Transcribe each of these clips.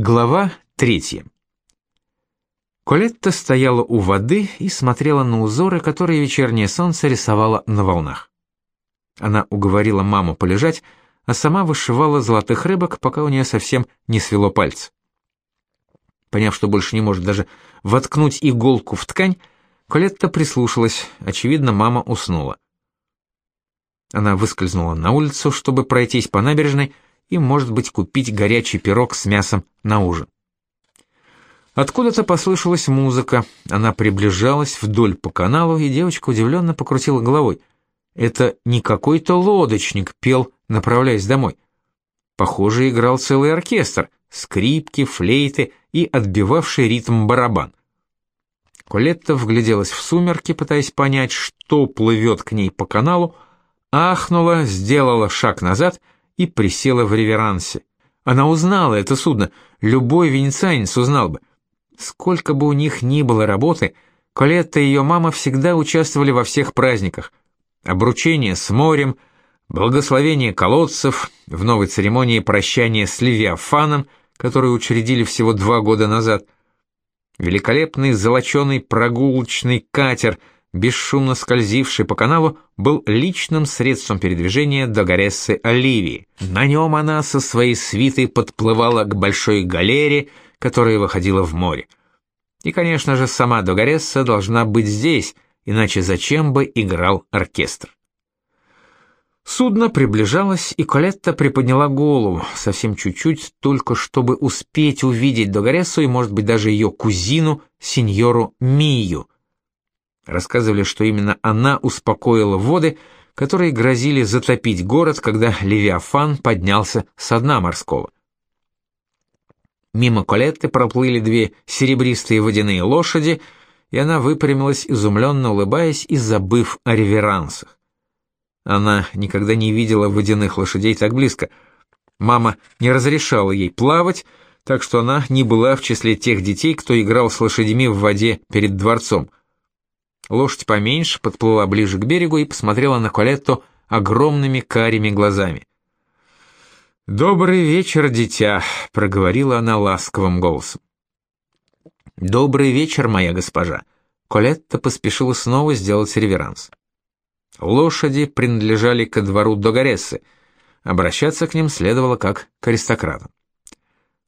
Глава третья. Колетта стояла у воды и смотрела на узоры, которые вечернее солнце рисовало на волнах. Она уговорила маму полежать, а сама вышивала золотых рыбок, пока у нее совсем не свело пальцы. Поняв, что больше не может даже воткнуть иголку в ткань, Колетта прислушалась, очевидно, мама уснула. Она выскользнула на улицу, чтобы пройтись по набережной, и, может быть, купить горячий пирог с мясом на ужин. Откуда-то послышалась музыка, она приближалась вдоль по каналу, и девочка удивленно покрутила головой. Это не какой-то лодочник пел, направляясь домой. Похоже, играл целый оркестр, скрипки, флейты и отбивавший ритм барабан. Колетта вгляделась в сумерки, пытаясь понять, что плывет к ней по каналу, ахнула, сделала шаг назад — и присела в реверансе. Она узнала это судно, любой венецианец узнал бы. Сколько бы у них ни было работы, Колетта и ее мама всегда участвовали во всех праздниках. Обручение с морем, благословение колодцев, в новой церемонии прощания с Левиафаном, которую учредили всего два года назад, великолепный золоченый прогулочный катер — бесшумно скользивший по каналу, был личным средством передвижения до Горессы Оливии. На нем она со своей свитой подплывала к большой галере, которая выходила в море. И, конечно же, сама Догоресса должна быть здесь, иначе зачем бы играл оркестр? Судно приближалось, и Колетта приподняла голову, совсем чуть-чуть, только чтобы успеть увидеть Догорессу и, может быть, даже ее кузину, сеньору Мию — Рассказывали, что именно она успокоила воды, которые грозили затопить город, когда Левиафан поднялся со дна морского. Мимо Колетты проплыли две серебристые водяные лошади, и она выпрямилась, изумленно улыбаясь и забыв о реверансах. Она никогда не видела водяных лошадей так близко. Мама не разрешала ей плавать, так что она не была в числе тех детей, кто играл с лошадьми в воде перед дворцом. Лошадь поменьше подплыла ближе к берегу и посмотрела на Колетту огромными карими глазами. «Добрый вечер, дитя», — проговорила она ласковым голосом. «Добрый вечер, моя госпожа». Колетта поспешила снова сделать реверанс. Лошади принадлежали ко двору Догорессы. Обращаться к ним следовало как к аристократам.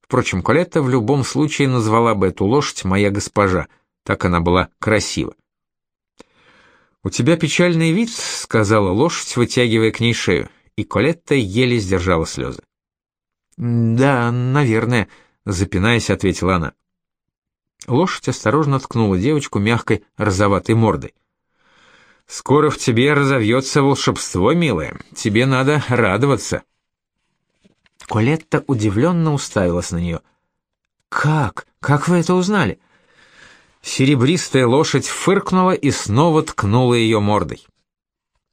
Впрочем, Колетта в любом случае назвала бы эту лошадь «моя госпожа», так она была красива. «У тебя печальный вид», — сказала лошадь, вытягивая к ней шею, и Колетта еле сдержала слезы. «Да, наверное», — запинаясь, ответила она. Лошадь осторожно ткнула девочку мягкой розоватой мордой. «Скоро в тебе разовьется волшебство, милая. Тебе надо радоваться». Колетта удивленно уставилась на нее. «Как? Как вы это узнали?» Серебристая лошадь фыркнула и снова ткнула ее мордой.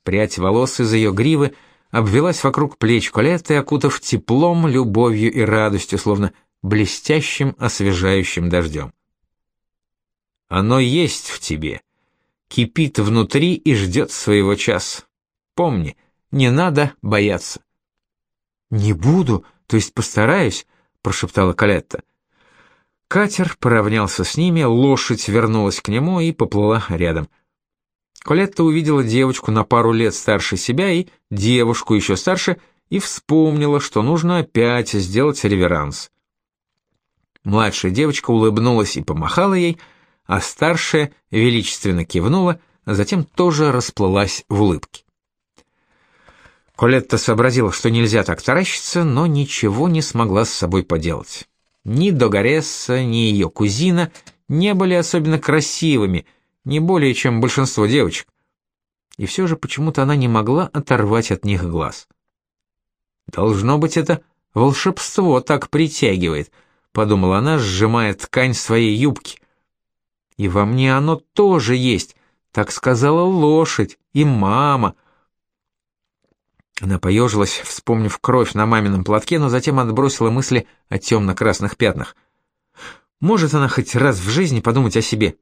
Прядь волос из ее гривы обвелась вокруг плеч Колетты, окутав теплом, любовью и радостью, словно блестящим, освежающим дождем. «Оно есть в тебе, кипит внутри и ждет своего часа. Помни, не надо бояться». «Не буду, то есть постараюсь», — прошептала Калетта. Катер поравнялся с ними, лошадь вернулась к нему и поплыла рядом. Колетта увидела девочку на пару лет старше себя и девушку еще старше, и вспомнила, что нужно опять сделать реверанс. Младшая девочка улыбнулась и помахала ей, а старшая величественно кивнула, а затем тоже расплылась в улыбке. Колетта сообразила, что нельзя так таращиться, но ничего не смогла с собой поделать. Ни Догаресса, ни ее кузина не были особенно красивыми, не более, чем большинство девочек. И все же почему-то она не могла оторвать от них глаз. «Должно быть, это волшебство так притягивает», — подумала она, сжимая ткань своей юбки. «И во мне оно тоже есть», — так сказала лошадь и мама — она поежилась, вспомнив кровь на мамином платке, но затем отбросила мысли о темно-красных пятнах. Может она хоть раз в жизни подумать о себе?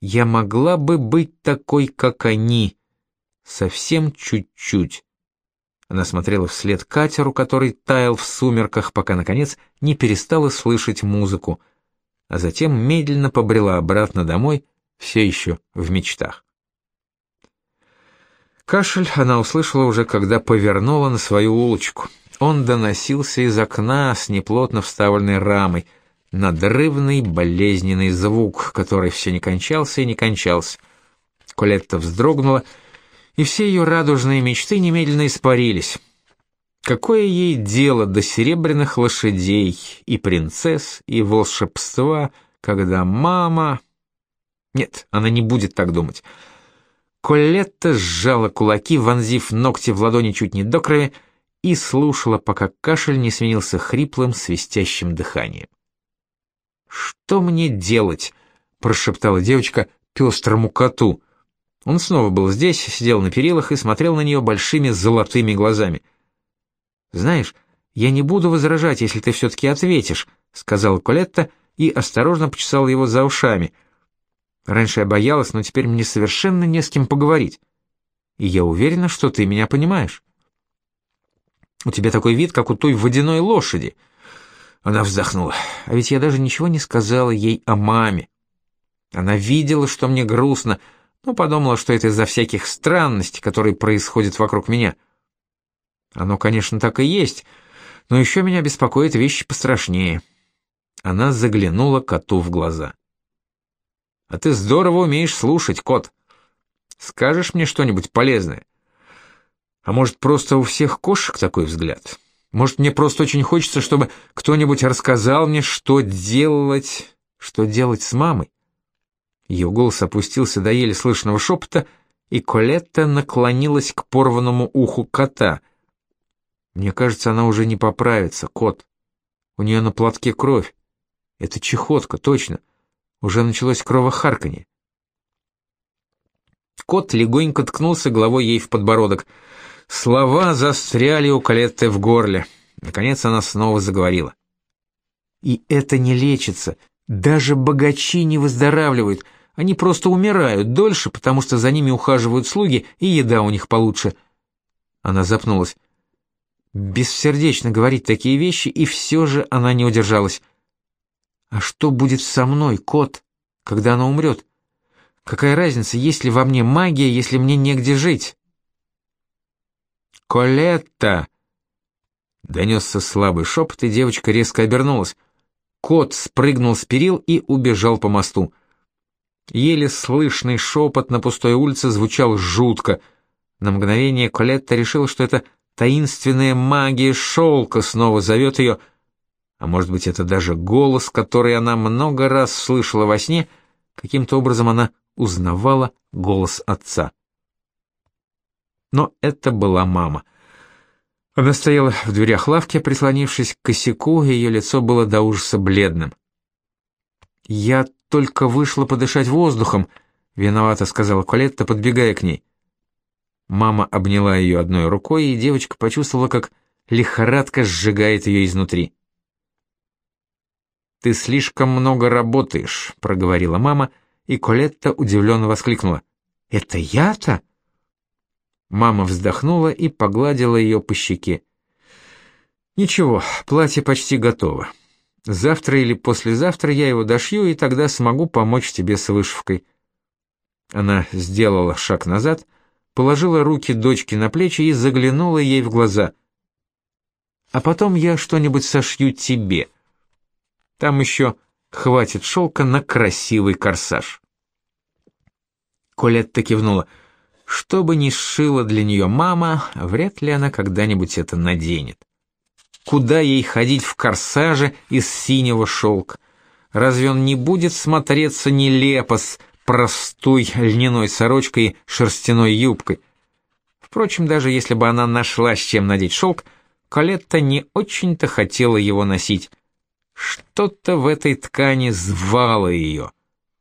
Я могла бы быть такой, как они. Совсем чуть-чуть. Она смотрела вслед катеру, который таял в сумерках, пока, наконец, не перестала слышать музыку, а затем медленно побрела обратно домой, все еще в мечтах. Кашель она услышала уже, когда повернула на свою улочку. Он доносился из окна с неплотно вставленной рамой, надрывный болезненный звук, который все не кончался и не кончался. Колетта вздрогнула, и все ее радужные мечты немедленно испарились. Какое ей дело до серебряных лошадей и принцесс, и волшебства, когда мама... Нет, она не будет так думать. Колетта сжала кулаки, вонзив ногти в ладони чуть не до крови, и слушала, пока кашель не сменился хриплым, свистящим дыханием. «Что мне делать?» — прошептала девочка пестрому коту. Он снова был здесь, сидел на перилах и смотрел на нее большими золотыми глазами. «Знаешь, я не буду возражать, если ты все-таки ответишь», — сказала Колетта и осторожно почесала его за ушами. «Раньше я боялась, но теперь мне совершенно не с кем поговорить. И я уверена, что ты меня понимаешь». «У тебя такой вид, как у той водяной лошади». Она вздохнула. «А ведь я даже ничего не сказала ей о маме. Она видела, что мне грустно, — но подумала, что это из-за всяких странностей, которые происходят вокруг меня. Оно, конечно, так и есть, но еще меня беспокоят вещи пострашнее. Она заглянула коту в глаза. «А ты здорово умеешь слушать, кот. Скажешь мне что-нибудь полезное? А может, просто у всех кошек такой взгляд? Может, мне просто очень хочется, чтобы кто-нибудь рассказал мне, что делать, что делать с мамой?» Ее голос опустился до еле слышного шепота, и Колетта наклонилась к порванному уху кота. Мне кажется, она уже не поправится, кот. У нее на платке кровь. Это чехотка, точно. Уже началось кровохарканье. Кот легонько ткнулся головой ей в подбородок. Слова застряли у Калетты в горле. Наконец она снова заговорила. «И это не лечится. Даже богачи не выздоравливают. Они просто умирают дольше, потому что за ними ухаживают слуги, и еда у них получше. Она запнулась. Бессердечно говорить такие вещи, и все же она не удержалась. А что будет со мной, кот, когда она умрет? Какая разница, есть ли во мне магия, если мне негде жить? Колетта! Донесся слабый шепот, и девочка резко обернулась. Кот спрыгнул с перил и убежал по мосту. Еле слышный шепот на пустой улице звучал жутко. На мгновение Колетта решила, что это таинственная магия шелка снова зовет ее, а может быть, это даже голос, который она много раз слышала во сне, каким-то образом она узнавала голос отца. Но это была мама. Она стояла в дверях лавки, прислонившись к косяку, и ее лицо было до ужаса бледным. «Я только вышла подышать воздухом», — виновато сказала Колетта, подбегая к ней. Мама обняла ее одной рукой, и девочка почувствовала, как лихорадка сжигает ее изнутри. «Ты слишком много работаешь», — проговорила мама, и Колетта удивленно воскликнула. «Это я-то?» Мама вздохнула и погладила ее по щеке. «Ничего, платье почти готово. Завтра или послезавтра я его дошью, и тогда смогу помочь тебе с вышивкой». Она сделала шаг назад, положила руки дочке на плечи и заглянула ей в глаза. «А потом я что-нибудь сошью тебе. Там еще хватит шелка на красивый корсаж». Колетта кивнула. Что бы ни сшила для нее мама, вряд ли она когда-нибудь это наденет. Куда ей ходить в корсаже из синего шелка? Разве он не будет смотреться нелепо с простой льняной сорочкой и шерстяной юбкой? Впрочем, даже если бы она нашла с чем надеть шелк, Калетта не очень-то хотела его носить. Что-то в этой ткани звало ее,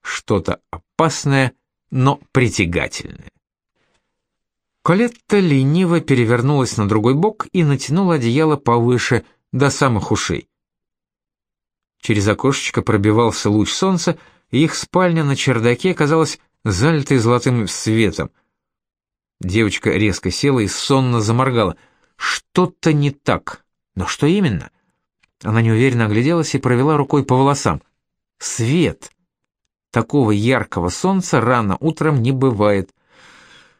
что-то опасное, но притягательное. Колетта лениво перевернулась на другой бок и натянула одеяло повыше, до самых ушей. Через окошечко пробивался луч солнца, и их спальня на чердаке казалась залитой золотым светом. Девочка резко села и сонно заморгала. что-то не так. Но что именно? Она неуверенно огляделась и провела рукой по волосам. Свет. Такого яркого солнца рано утром не бывает.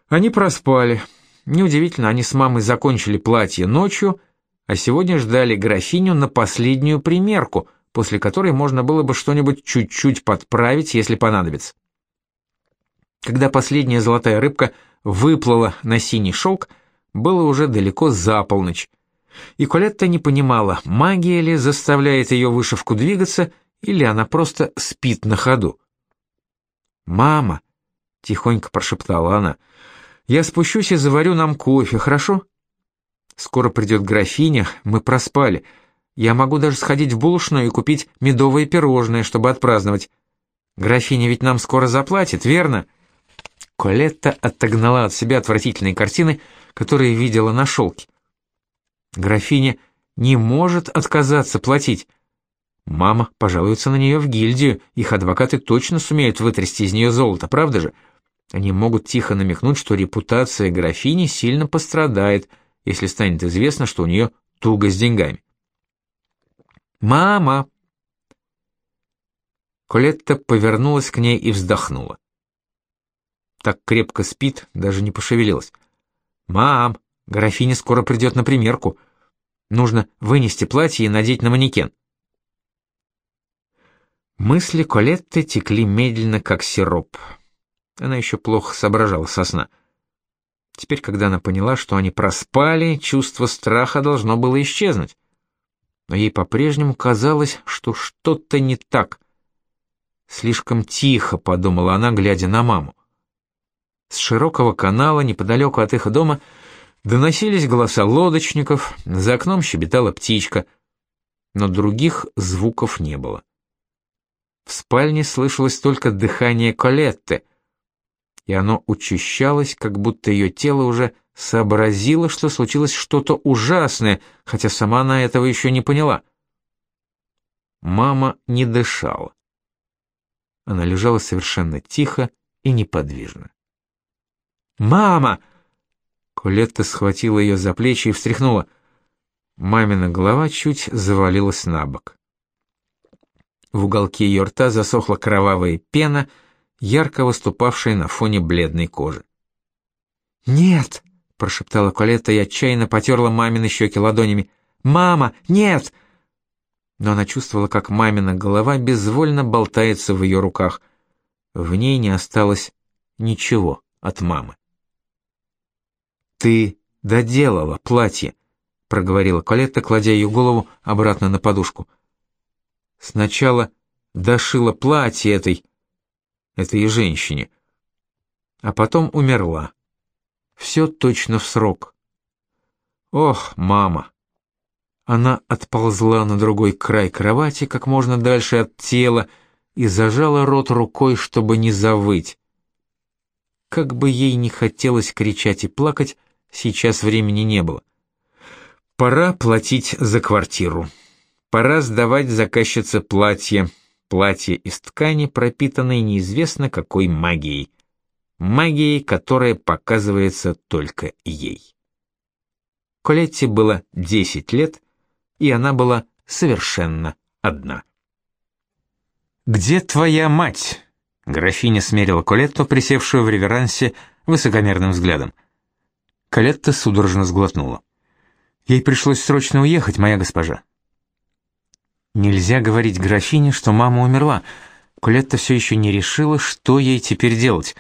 Они проспали. Неудивительно, они с мамой закончили платье ночью, а сегодня ждали графиню на последнюю примерку, после которой можно было бы что-нибудь чуть-чуть подправить, если понадобится. Когда последняя золотая рыбка выплыла на синий шелк, было уже далеко за полночь. И Колетта не понимала, магия ли заставляет ее вышивку двигаться, или она просто спит на ходу. «Мама!» — тихонько прошептала она. «Я спущусь и заварю нам кофе, хорошо?» «Скоро придет графиня, мы проспали. Я могу даже сходить в булочную и купить медовые пирожные, чтобы отпраздновать. Графиня ведь нам скоро заплатит, верно?» Колетта отогнала от себя отвратительные картины, которые видела на шелке. Графиня не может отказаться платить. Мама пожалуется на нее в гильдию, их адвокаты точно сумеют вытрясти из нее золото, правда же? Они могут тихо намекнуть, что репутация графини сильно пострадает, если станет известно, что у нее туго с деньгами. «Мама!» Колетта повернулась к ней и вздохнула так крепко спит, даже не пошевелилась. «Мам, графиня скоро придет на примерку. Нужно вынести платье и надеть на манекен». Мысли Колетты текли медленно, как сироп. Она еще плохо соображала со сна. Теперь, когда она поняла, что они проспали, чувство страха должно было исчезнуть. Но ей по-прежнему казалось, что что-то не так. Слишком тихо, подумала она, глядя на маму. С широкого канала, неподалеку от их дома, доносились голоса лодочников, за окном щебетала птичка, но других звуков не было. В спальне слышалось только дыхание Колетты, и оно учащалось, как будто ее тело уже сообразило, что случилось что-то ужасное, хотя сама она этого еще не поняла. Мама не дышала. Она лежала совершенно тихо и неподвижно. «Мама!» Колетта схватила ее за плечи и встряхнула. Мамина голова чуть завалилась на бок. В уголке ее рта засохла кровавая пена, ярко выступавшая на фоне бледной кожи. «Нет!» — прошептала Колетта и отчаянно потерла мамины щеки ладонями. «Мама, нет!» Но она чувствовала, как мамина голова безвольно болтается в ее руках. В ней не осталось ничего от мамы. «Ты доделала платье», — проговорила Колетта, кладя ее голову обратно на подушку. «Сначала дошила платье этой... этой женщине, а потом умерла. Все точно в срок. Ох, мама!» Она отползла на другой край кровати, как можно дальше от тела, и зажала рот рукой, чтобы не завыть. Как бы ей не хотелось кричать и плакать, сейчас времени не было. Пора платить за квартиру. Пора сдавать заказчице платье. Платье из ткани, пропитанной неизвестно какой магией. Магией, которая показывается только ей. Колетте было 10 лет, и она была совершенно одна. «Где твоя мать?» Графиня смерила Колетту, присевшую в реверансе, высокомерным взглядом. Калетта судорожно сглотнула. Ей пришлось срочно уехать, моя госпожа. Нельзя говорить графине, что мама умерла. Колетта все еще не решила, что ей теперь делать.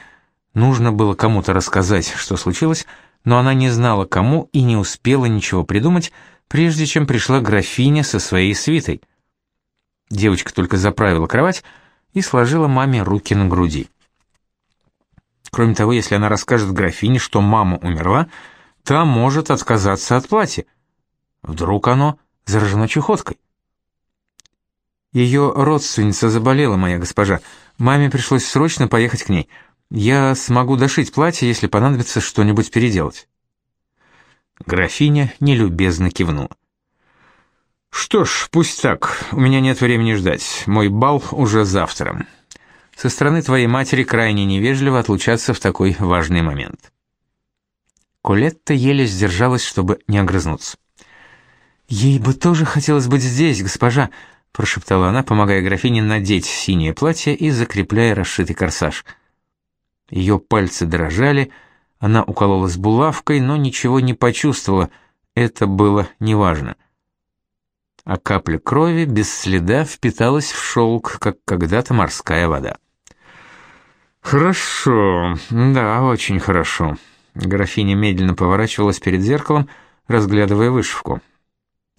Нужно было кому-то рассказать, что случилось, но она не знала кому и не успела ничего придумать, прежде чем пришла графиня со своей свитой. Девочка только заправила кровать и сложила маме руки на груди. Кроме того, если она расскажет графине, что мама умерла, та может отказаться от платья. Вдруг оно заражено чехоткой. Ее родственница заболела, моя госпожа. Маме пришлось срочно поехать к ней. Я смогу дошить платье, если понадобится что-нибудь переделать. Графиня нелюбезно кивнула. Что ж, пусть так. У меня нет времени ждать. Мой бал уже завтра. Со стороны твоей матери крайне невежливо отлучаться в такой важный момент. Колетта еле сдержалась, чтобы не огрызнуться. «Ей бы тоже хотелось быть здесь, госпожа», — прошептала она, помогая графине надеть синее платье и закрепляя расшитый корсаж. Ее пальцы дрожали, она укололась булавкой, но ничего не почувствовала, это было неважно. А капля крови без следа впиталась в шелк, как когда-то морская вода. «Хорошо, да, очень хорошо». Графиня медленно поворачивалась перед зеркалом, разглядывая вышивку.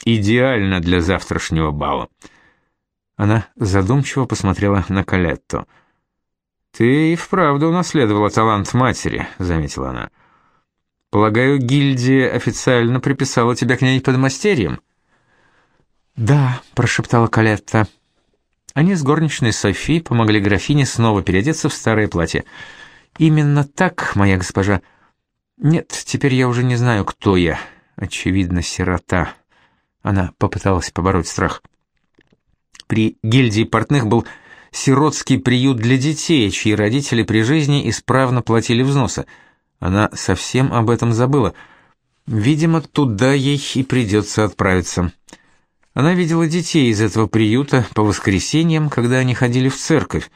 «Идеально для завтрашнего бала». Она задумчиво посмотрела на Калетто. «Ты и вправду унаследовала талант матери», — заметила она. «Полагаю, гильдия официально приписала тебя к ней подмастерьем?» «Да», — прошептала Калетта. Они с горничной Софи помогли графине снова переодеться в старое платье. «Именно так, моя госпожа. Нет, теперь я уже не знаю, кто я. Очевидно, сирота». Она попыталась побороть страх. При гильдии портных был сиротский приют для детей, чьи родители при жизни исправно платили взносы. Она совсем об этом забыла. Видимо, туда ей и придется отправиться. Она видела детей из этого приюта по воскресеньям, когда они ходили в церковь.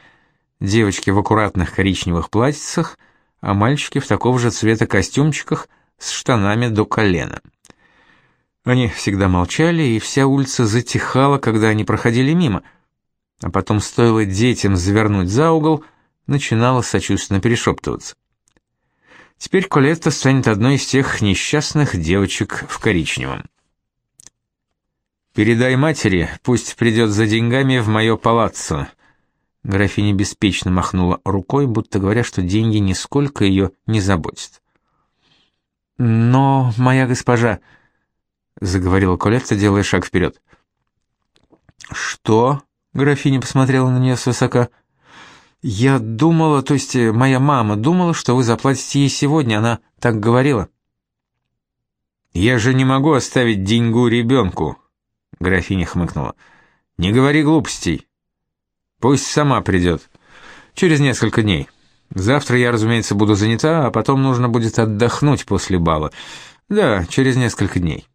Девочки в аккуратных коричневых платьицах, а мальчики в такого же цвета костюмчиках с штанами до колена. Они всегда молчали, и вся улица затихала, когда они проходили мимо. А потом стоило детям завернуть за угол, начинала сочувственно перешептываться. Теперь Колетта станет одной из тех несчастных девочек в коричневом. «Передай матери, пусть придет за деньгами в мое палаццо». Графиня беспечно махнула рукой, будто говоря, что деньги нисколько ее не заботят. «Но, моя госпожа...» — заговорила Колетта, делая шаг вперед. «Что?» — графиня посмотрела на нее свысока. «Я думала, то есть э, моя мама думала, что вы заплатите ей сегодня, она так говорила». «Я же не могу оставить деньгу ребенку», Графиня хмыкнула. «Не говори глупостей. Пусть сама придет. Через несколько дней. Завтра я, разумеется, буду занята, а потом нужно будет отдохнуть после бала. Да, через несколько дней».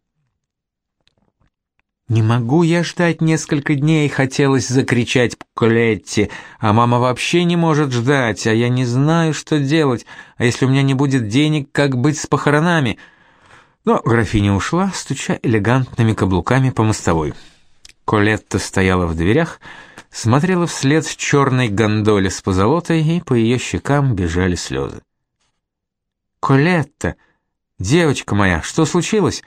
«Не могу я ждать несколько дней», — хотелось закричать Колетти. «А мама вообще не может ждать, а я не знаю, что делать. А если у меня не будет денег, как быть с похоронами?» Но графиня ушла, стуча элегантными каблуками по мостовой. Колетта стояла в дверях, смотрела вслед черной гондоле с позолотой, и по ее щекам бежали слезы. «Колетта! Девочка моя, что случилось?»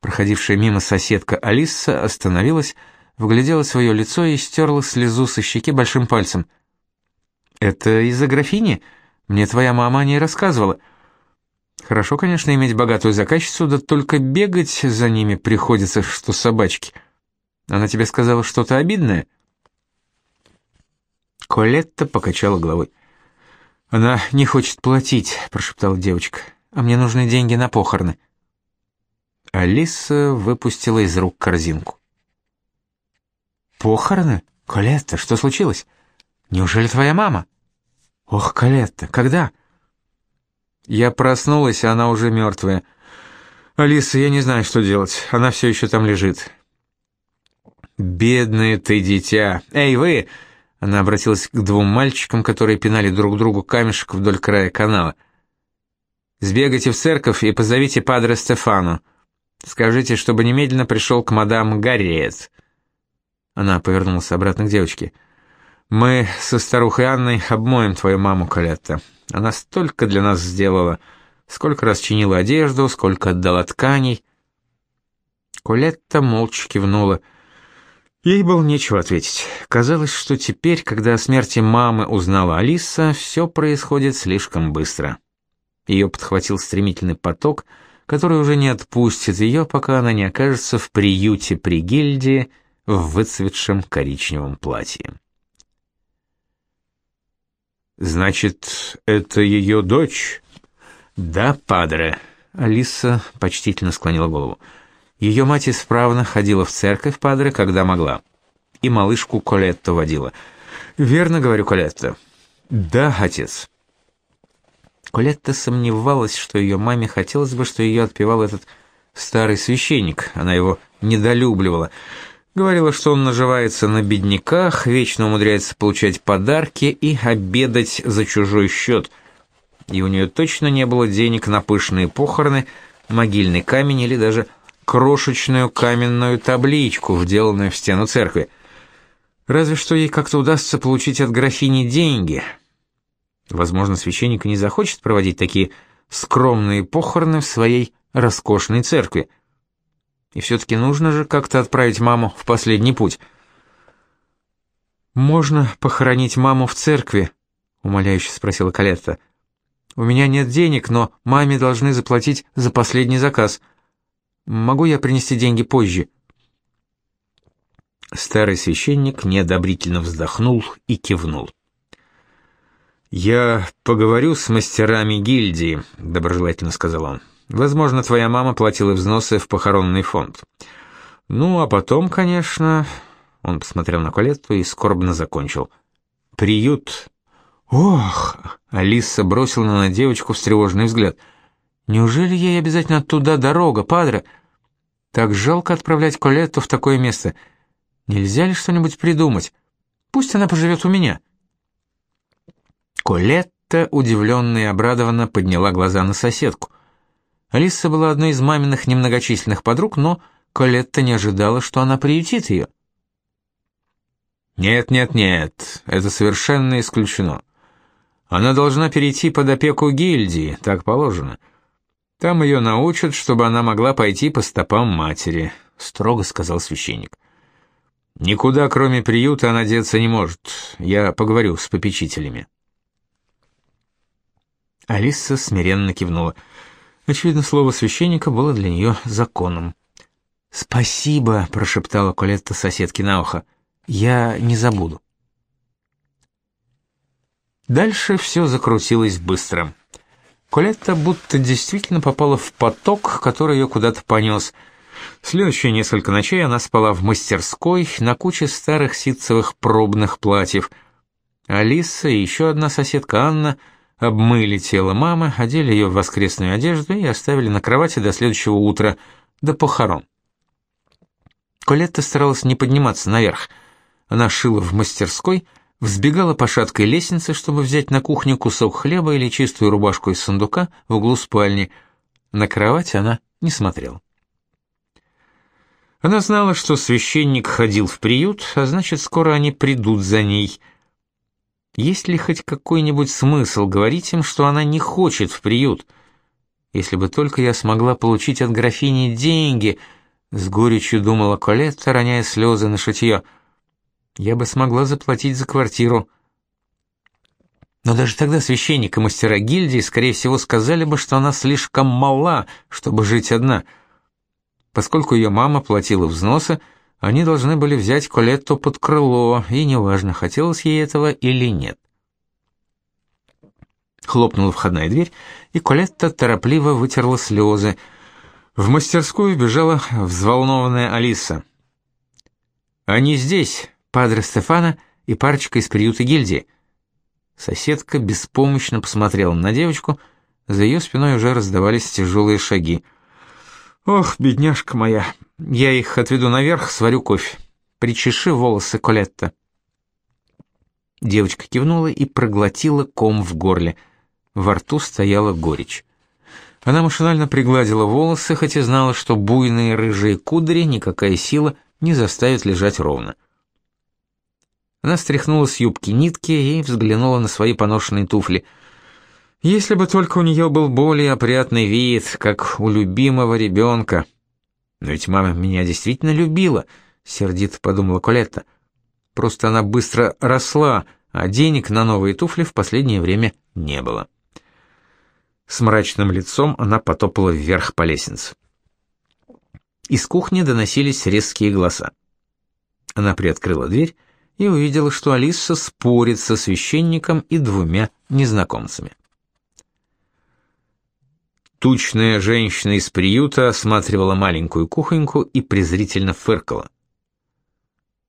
Проходившая мимо соседка Алиса остановилась, вглядела свое лицо и стерла слезу со щеки большим пальцем. «Это из-за графини? Мне твоя мама о ней рассказывала». Хорошо, конечно, иметь богатую заказчицу, да только бегать за ними приходится, что собачки. Она тебе сказала что-то обидное?» Колетта покачала головой. «Она не хочет платить», — прошептала девочка. «А мне нужны деньги на похороны». Алиса выпустила из рук корзинку. «Похороны? Колетта, что случилось? Неужели твоя мама?» «Ох, Колетта, когда?» Я проснулась, а она уже мертвая. Алиса, я не знаю, что делать. Она все еще там лежит. Бедное ты дитя. Эй, вы! Она обратилась к двум мальчикам, которые пинали друг другу камешек вдоль края канала. Сбегайте в церковь и позовите падре Стефану. Скажите, чтобы немедленно пришел к мадам Гарриет. Она повернулась обратно к девочке. Мы со старухой Анной обмоем твою маму, Калетта. Она столько для нас сделала, сколько раз чинила одежду, сколько отдала тканей. Колетта молча кивнула. Ей было нечего ответить. Казалось, что теперь, когда о смерти мамы узнала Алиса, все происходит слишком быстро. Ее подхватил стремительный поток, который уже не отпустит ее, пока она не окажется в приюте при гильдии в выцветшем коричневом платье. «Значит, это ее дочь?» «Да, падре». Алиса почтительно склонила голову. Ее мать исправно ходила в церковь, падре, когда могла. И малышку Колетто водила. «Верно говорю, Колетто?» «Да, отец». Колетта сомневалась, что ее маме хотелось бы, что ее отпевал этот старый священник. Она его недолюбливала. Говорила, что он наживается на бедняках, вечно умудряется получать подарки и обедать за чужой счет. И у нее точно не было денег на пышные похороны, могильный камень или даже крошечную каменную табличку, вделанную в стену церкви. Разве что ей как-то удастся получить от графини деньги. Возможно, священник не захочет проводить такие скромные похороны в своей роскошной церкви. И все-таки нужно же как-то отправить маму в последний путь. «Можно похоронить маму в церкви?» — умоляюще спросила Калетта. «У меня нет денег, но маме должны заплатить за последний заказ. Могу я принести деньги позже?» Старый священник неодобрительно вздохнул и кивнул. «Я поговорю с мастерами гильдии», — доброжелательно сказал он. «Возможно, твоя мама платила взносы в похоронный фонд. Ну, а потом, конечно...» Он посмотрел на Колетту и скорбно закончил. «Приют...» «Ох!» — Алиса бросила на девочку встревоженный взгляд. «Неужели ей обязательно туда дорога, падре? Так жалко отправлять Колетту в такое место. Нельзя ли что-нибудь придумать? Пусть она поживет у меня». Колетта, удивленно и обрадованно, подняла глаза на соседку. Алиса была одной из маминых немногочисленных подруг, но Колетта не ожидала, что она приютит ее. «Нет, нет, нет, это совершенно исключено. Она должна перейти под опеку гильдии, так положено. Там ее научат, чтобы она могла пойти по стопам матери», — строго сказал священник. «Никуда, кроме приюта, она деться не может. Я поговорю с попечителями». Алиса смиренно кивнула. Очевидно, слово священника было для нее законом. «Спасибо», — прошептала Колетта соседке на ухо. «Я не забуду». Дальше все закрутилось быстро. Колетта будто действительно попала в поток, который ее куда-то понес. Следующие несколько ночей она спала в мастерской на куче старых ситцевых пробных платьев. Алиса и еще одна соседка Анна — обмыли тело мамы, одели ее в воскресную одежду и оставили на кровати до следующего утра, до похорон. Колетта старалась не подниматься наверх. Она шила в мастерской, взбегала по шаткой лестнице, чтобы взять на кухню кусок хлеба или чистую рубашку из сундука в углу спальни. На кровать она не смотрела. Она знала, что священник ходил в приют, а значит, скоро они придут за ней — есть ли хоть какой-нибудь смысл говорить им, что она не хочет в приют? Если бы только я смогла получить от графини деньги, с горечью думала Колетта, роняя слезы на шитье. Я бы смогла заплатить за квартиру. Но даже тогда священник и мастера гильдии, скорее всего, сказали бы, что она слишком мала, чтобы жить одна. Поскольку ее мама платила взносы, они должны были взять Колетту под крыло, и неважно, хотелось ей этого или нет. Хлопнула входная дверь, и Колетта торопливо вытерла слезы. В мастерскую бежала взволнованная Алиса. «Они здесь, падре Стефана и парочка из приюта гильдии». Соседка беспомощно посмотрела на девочку, за ее спиной уже раздавались тяжелые шаги. «Ох, бедняжка моя, я их отведу наверх, сварю кофе. Причеши волосы, Колетта». Девочка кивнула и проглотила ком в горле. Во рту стояла горечь. Она машинально пригладила волосы, хотя знала, что буйные рыжие кудри никакая сила не заставит лежать ровно. Она стряхнула с юбки нитки и взглянула на свои поношенные туфли — если бы только у нее был более опрятный вид, как у любимого ребенка. Но ведь мама меня действительно любила, сердито подумала Колетта. Просто она быстро росла, а денег на новые туфли в последнее время не было. С мрачным лицом она потопала вверх по лестнице. Из кухни доносились резкие голоса. Она приоткрыла дверь и увидела, что Алиса спорит со священником и двумя незнакомцами. Тучная женщина из приюта осматривала маленькую кухоньку и презрительно фыркала.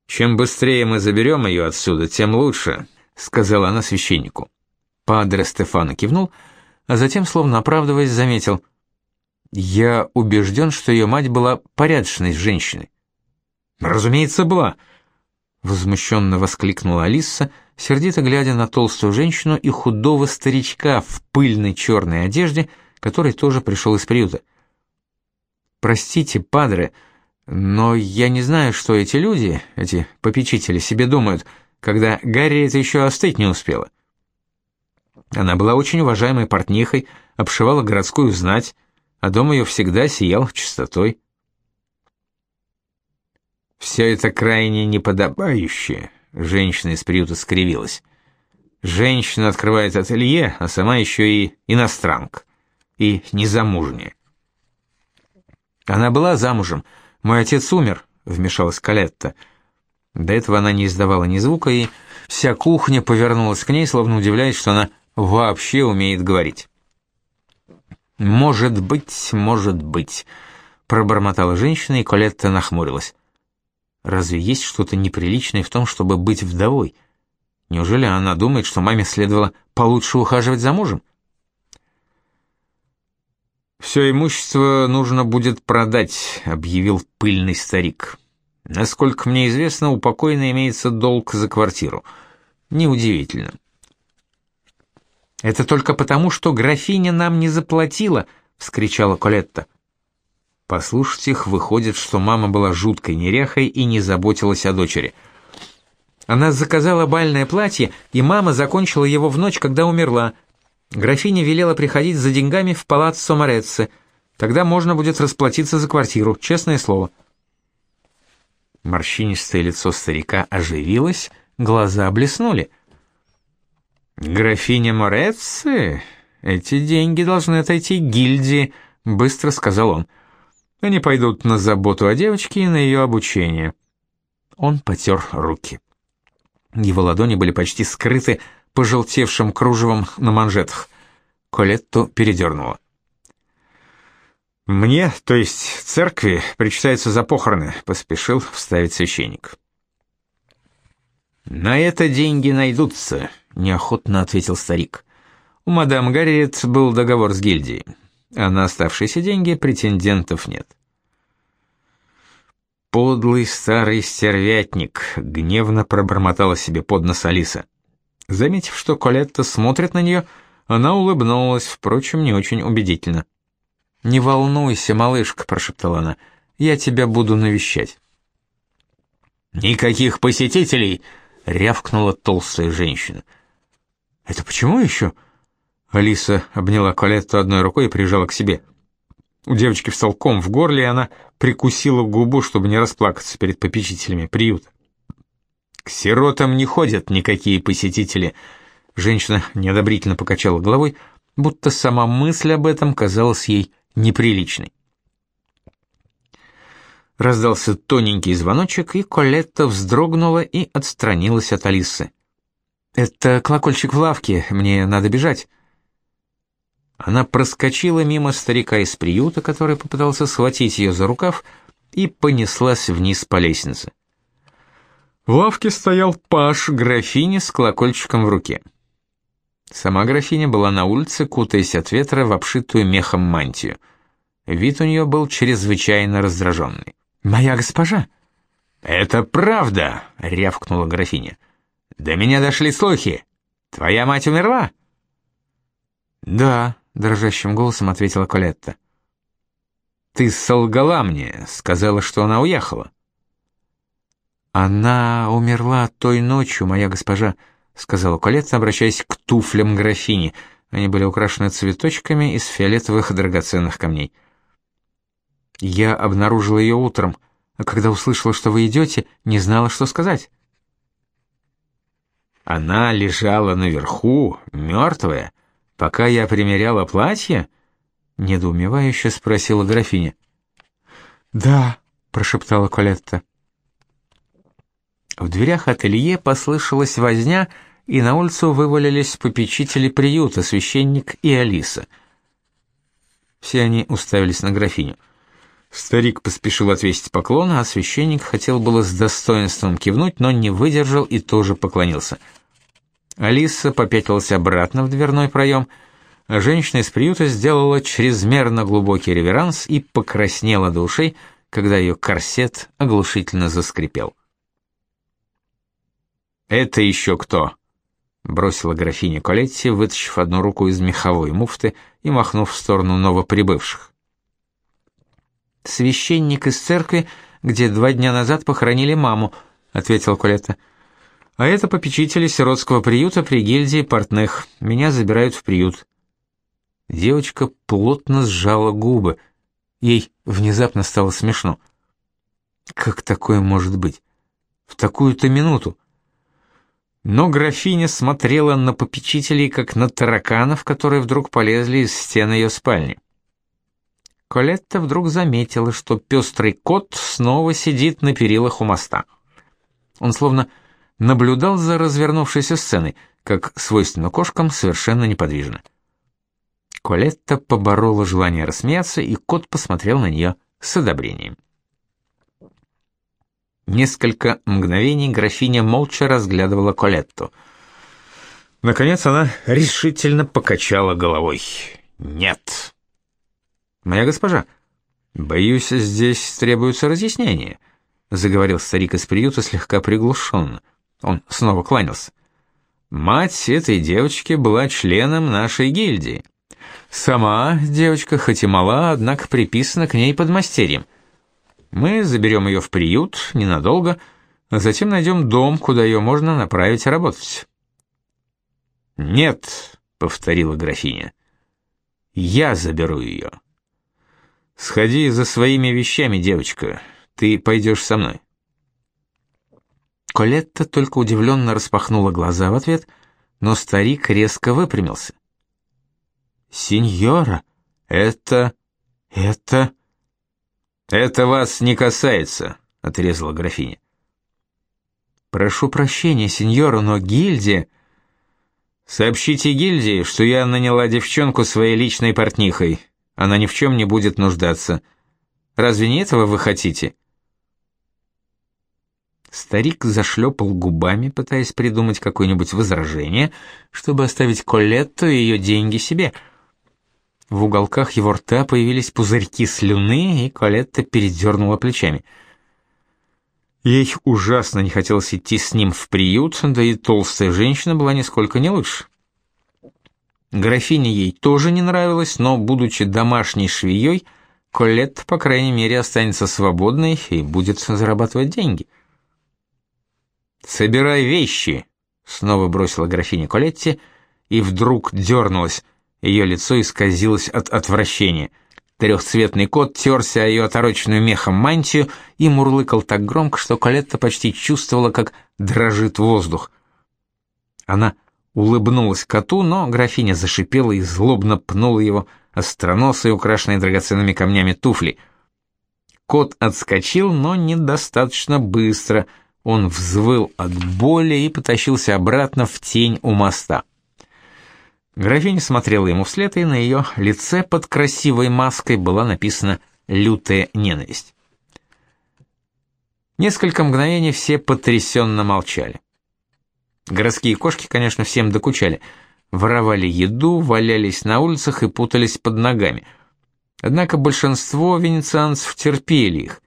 «Чем быстрее мы заберем ее отсюда, тем лучше», — сказала она священнику. Падре Стефано кивнул, а затем, словно оправдываясь, заметил. «Я убежден, что ее мать была порядочной женщиной». «Разумеется, была», — возмущенно воскликнула Алиса, сердито глядя на толстую женщину и худого старичка в пыльной черной одежде, который тоже пришел из приюта. «Простите, падре, но я не знаю, что эти люди, эти попечители, себе думают, когда Гарри это еще остыть не успела. Она была очень уважаемой портнихой, обшивала городскую знать, а дом ее всегда сиял чистотой. Все это крайне неподобающее, женщина из приюта скривилась. Женщина открывает ателье, а сама еще и иностранка, и незамужняя. Она была замужем, мой отец умер, вмешалась Калетта. До этого она не издавала ни звука, и вся кухня повернулась к ней, словно удивляясь, что она вообще умеет говорить. «Может быть, может быть», — пробормотала женщина, и Колетта нахмурилась. «Разве есть что-то неприличное в том, чтобы быть вдовой? Неужели она думает, что маме следовало получше ухаживать за мужем?» «Все имущество нужно будет продать», — объявил пыльный старик. «Насколько мне известно, у покойной имеется долг за квартиру. Неудивительно». «Это только потому, что графиня нам не заплатила», — вскричала Колетта. Послушать их, выходит, что мама была жуткой неряхой и не заботилась о дочери. Она заказала бальное платье, и мама закончила его в ночь, когда умерла — Графиня велела приходить за деньгами в палац Сомарецци. Тогда можно будет расплатиться за квартиру, честное слово. Морщинистое лицо старика оживилось, глаза блеснули. «Графиня Морецци? Эти деньги должны отойти гильдии», — быстро сказал он. «Они пойдут на заботу о девочке и на ее обучение». Он потер руки. Его ладони были почти скрыты пожелтевшим кружевом на манжетах. Колетту передернула. «Мне, то есть церкви, причитается за похороны», — поспешил вставить священник. «На это деньги найдутся», — неохотно ответил старик. «У мадам Гарриет был договор с гильдией, а на оставшиеся деньги претендентов нет». «Подлый старый стервятник», — гневно пробормотала себе под нос Алиса. Заметив, что Колетта смотрит на нее, она улыбнулась, впрочем, не очень убедительно. «Не волнуйся, малышка», — прошептала она, — «я тебя буду навещать». «Никаких посетителей!» — рявкнула толстая женщина. «Это почему еще?» Алиса обняла Колетту одной рукой и прижала к себе. У девочки встал ком в горле, и она прикусила губу, чтобы не расплакаться перед попечителями приюта. К сиротам не ходят никакие посетители. Женщина неодобрительно покачала головой, будто сама мысль об этом казалась ей неприличной. Раздался тоненький звоночек, и Колетта вздрогнула и отстранилась от Алисы. «Это колокольчик в лавке, мне надо бежать». Она проскочила мимо старика из приюта, который попытался схватить ее за рукав, и понеслась вниз по лестнице. В лавке стоял паш графини с колокольчиком в руке. Сама графиня была на улице, кутаясь от ветра в обшитую мехом мантию. Вид у нее был чрезвычайно раздраженный. «Моя госпожа!» «Это правда!» — рявкнула графиня. «До меня дошли слухи. Твоя мать умерла?» «Да», — дрожащим голосом ответила Колетта. «Ты солгала мне, сказала, что она уехала». «Она умерла той ночью, моя госпожа», — сказала Колетта, обращаясь к туфлям графини. Они были украшены цветочками из фиолетовых драгоценных камней. «Я обнаружила ее утром, а когда услышала, что вы идете, не знала, что сказать». «Она лежала наверху, мертвая, пока я примеряла платье?» — недоумевающе спросила графиня. «Да», — прошептала Колетта. В дверях ателье послышалась возня, и на улицу вывалились попечители приюта, священник и Алиса. Все они уставились на графиню. Старик поспешил отвесить поклон, а священник хотел было с достоинством кивнуть, но не выдержал и тоже поклонился. Алиса попятилась обратно в дверной проем. а женщина из приюта сделала чрезмерно глубокий реверанс и покраснела до ушей, когда ее корсет оглушительно заскрипел. «Это еще кто?» — бросила графиня Колетти, вытащив одну руку из меховой муфты и махнув в сторону новоприбывших. «Священник из церкви, где два дня назад похоронили маму», — ответила Колетта. «А это попечители сиротского приюта при гильдии портных. Меня забирают в приют». Девочка плотно сжала губы. Ей внезапно стало смешно. Как такое может быть? В такую-то минуту? Но графиня смотрела на попечителей, как на тараканов, которые вдруг полезли из стен ее спальни. Колетта вдруг заметила, что пестрый кот снова сидит на перилах у моста. Он словно наблюдал за развернувшейся сценой, как свойственно кошкам, совершенно неподвижно. Колетта поборола желание рассмеяться, и кот посмотрел на нее с одобрением. Несколько мгновений графиня молча разглядывала Колетту. Наконец она решительно покачала головой. «Нет». «Моя госпожа, боюсь, здесь требуются разъяснения», — заговорил старик из приюта слегка приглушенно. Он снова кланялся. «Мать этой девочки была членом нашей гильдии. Сама девочка, хоть и мала, однако приписана к ней подмастерьем. Мы заберем ее в приют ненадолго, а затем найдем дом, куда ее можно направить работать. «Нет», — повторила графиня, — «я заберу ее». «Сходи за своими вещами, девочка, ты пойдешь со мной». Колетта только удивленно распахнула глаза в ответ, но старик резко выпрямился. «Сеньора, это... это...» «Это вас не касается», — отрезала графиня. «Прошу прощения, сеньора, но гильдия...» «Сообщите гильдии, что я наняла девчонку своей личной портнихой. Она ни в чем не будет нуждаться. Разве не этого вы хотите?» Старик зашлепал губами, пытаясь придумать какое-нибудь возражение, чтобы оставить Колетту и ее деньги себе — в уголках его рта появились пузырьки слюны, и Колетта передернула плечами. Ей ужасно не хотелось идти с ним в приют, да и толстая женщина была нисколько не лучше. Графиня ей тоже не нравилась, но, будучи домашней швеей, Колетта, по крайней мере, останется свободной и будет зарабатывать деньги. «Собирай вещи!» — снова бросила графиня Колетти, и вдруг дернулась — ее лицо исказилось от отвращения. Трехцветный кот терся о ее отороченную мехом мантию и мурлыкал так громко, что Калетта почти чувствовала, как дрожит воздух. Она улыбнулась коту, но графиня зашипела и злобно пнула его остроносые, украшенные драгоценными камнями туфли. Кот отскочил, но недостаточно быстро. Он взвыл от боли и потащился обратно в тень у моста. Графиня смотрела ему вслед, и на ее лице под красивой маской была написана «лютая ненависть». Несколько мгновений все потрясенно молчали. Городские кошки, конечно, всем докучали. Воровали еду, валялись на улицах и путались под ногами. Однако большинство венецианцев терпели их.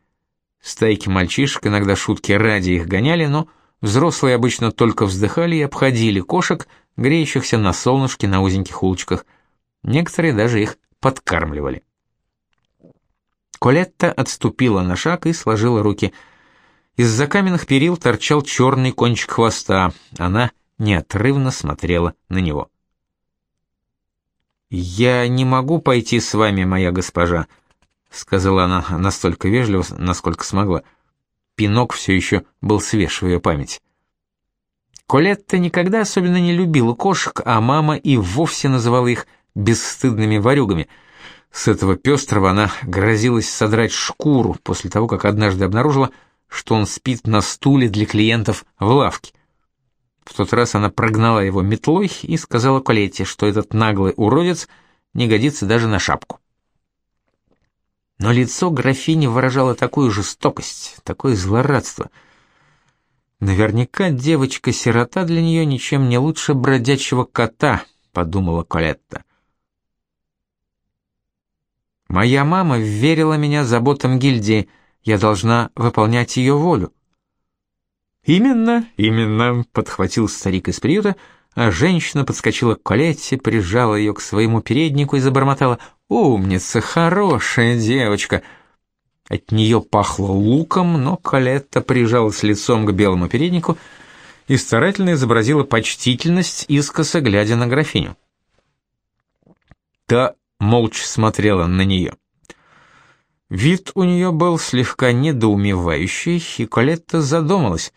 Стайки мальчишек иногда шутки ради их гоняли, но взрослые обычно только вздыхали и обходили кошек, греющихся на солнышке на узеньких улочках. Некоторые даже их подкармливали. Колетта отступила на шаг и сложила руки. Из-за каменных перил торчал черный кончик хвоста. Она неотрывно смотрела на него. «Я не могу пойти с вами, моя госпожа», — сказала она настолько вежливо, насколько смогла. Пинок все еще был свеж в ее памяти. Колетта никогда особенно не любила кошек, а мама и вовсе называла их бесстыдными ворюгами. С этого пестрого она грозилась содрать шкуру после того, как однажды обнаружила, что он спит на стуле для клиентов в лавке. В тот раз она прогнала его метлой и сказала Колетте, что этот наглый уродец не годится даже на шапку. Но лицо графини выражало такую жестокость, такое злорадство — Наверняка девочка-сирота для нее ничем не лучше бродячего кота, подумала Колетта. Моя мама верила меня заботам гильдии, я должна выполнять ее волю. Именно, именно, подхватил старик из приюта, а женщина подскочила к Колетте, прижала ее к своему переднику и забормотала: "Умница, хорошая девочка". От нее пахло луком, но Колетта прижалась лицом к белому переднику и старательно изобразила почтительность, искоса глядя на графиню. Та молча смотрела на нее. Вид у нее был слегка недоумевающий, и Колетта задумалась,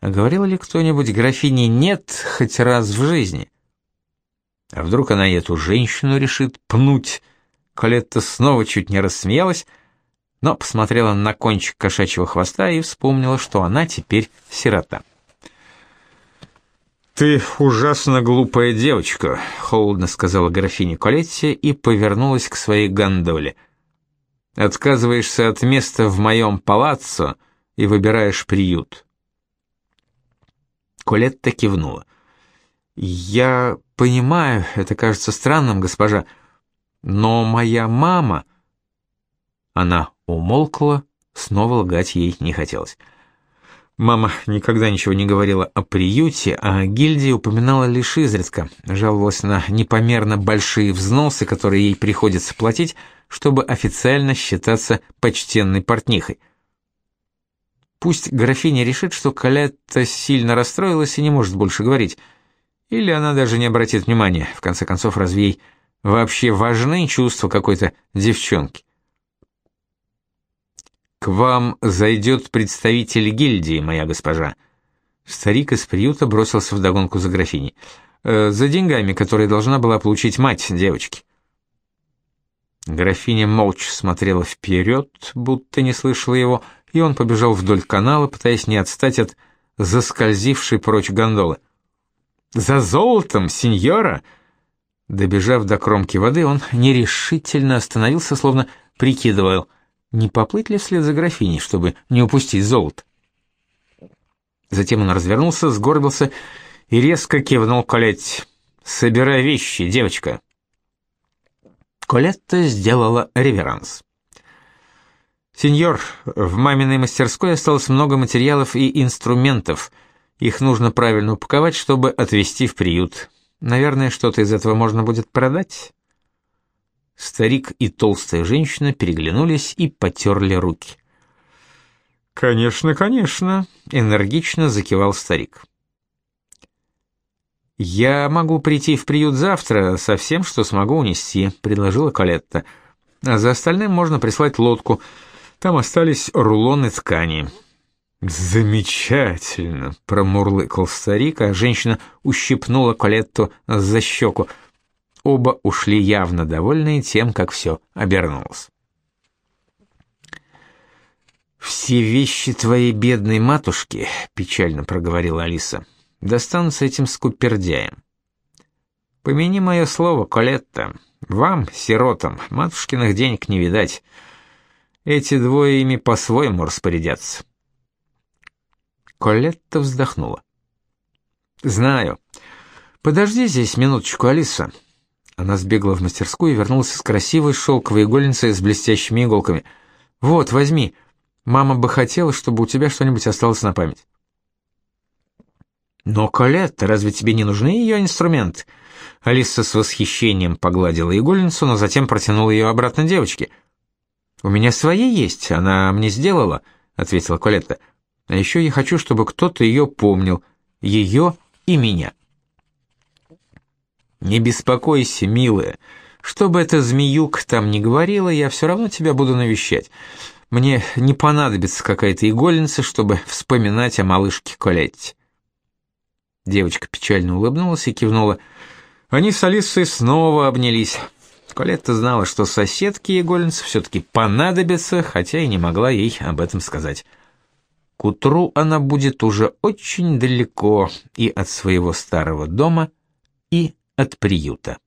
а говорил ли кто-нибудь графине «нет» хоть раз в жизни? А вдруг она эту женщину решит пнуть? Колетта снова чуть не рассмеялась, но посмотрела на кончик кошачьего хвоста и вспомнила, что она теперь сирота. «Ты ужасно глупая девочка», — холодно сказала графиня Колетти и повернулась к своей гондоле. «Отказываешься от места в моем палаццо и выбираешь приют». Колетта кивнула. «Я понимаю, это кажется странным, госпожа, но моя мама...» Она умолкла, снова лгать ей не хотелось. Мама никогда ничего не говорила о приюте, а о гильдии упоминала лишь изредка, жаловалась на непомерно большие взносы, которые ей приходится платить, чтобы официально считаться почтенной портнихой. Пусть графиня решит, что Калетта сильно расстроилась и не может больше говорить, или она даже не обратит внимания, в конце концов, разве ей вообще важны чувства какой-то девчонки? «К вам зайдет представитель гильдии, моя госпожа». Старик из приюта бросился вдогонку за графиней. «Э, «За деньгами, которые должна была получить мать девочки». Графиня молча смотрела вперед, будто не слышала его, и он побежал вдоль канала, пытаясь не отстать от заскользившей прочь гондолы. «За золотом, сеньора!» Добежав до кромки воды, он нерешительно остановился, словно прикидывал, не поплыть ли вслед за графиней, чтобы не упустить золото. Затем он развернулся, сгорбился и резко кивнул Колетте. «Собирай вещи, девочка». Колетта сделала реверанс. «Сеньор, в маминой мастерской осталось много материалов и инструментов. Их нужно правильно упаковать, чтобы отвезти в приют. Наверное, что-то из этого можно будет продать?» Старик и толстая женщина переглянулись и потерли руки. «Конечно, конечно», — энергично закивал старик. «Я могу прийти в приют завтра со всем, что смогу унести», — предложила Калетта. «А за остальным можно прислать лодку. Там остались рулоны ткани». «Замечательно!» — промурлыкал старик, а женщина ущипнула Калетту за щеку. Оба ушли явно довольные тем, как все обернулось. «Все вещи твоей бедной матушки», — печально проговорила Алиса, — «достанутся этим скупердяям. Помяни мое слово, Колетта, вам, сиротам, матушкиных денег не видать. Эти двое ими по-своему распорядятся». Колетта вздохнула. «Знаю. Подожди здесь минуточку, Алиса. Она сбегала в мастерскую и вернулась с красивой шелковой игольницей с блестящими иголками. «Вот, возьми. Мама бы хотела, чтобы у тебя что-нибудь осталось на память». «Но, Колетта, разве тебе не нужны ее инструменты?» Алиса с восхищением погладила игольницу, но затем протянула ее обратно девочке. «У меня свои есть, она мне сделала», — ответила Колетта. «А еще я хочу, чтобы кто-то ее помнил, ее и меня». Не беспокойся, милая. Что бы эта змеюк там ни говорила, я все равно тебя буду навещать. Мне не понадобится какая-то игольница, чтобы вспоминать о малышке Колетте. Девочка печально улыбнулась и кивнула. Они с Алисой снова обнялись. Колетта знала, что соседке игольница все-таки понадобится, хотя и не могла ей об этом сказать. К утру она будет уже очень далеко и от своего старого дома, и от приюта.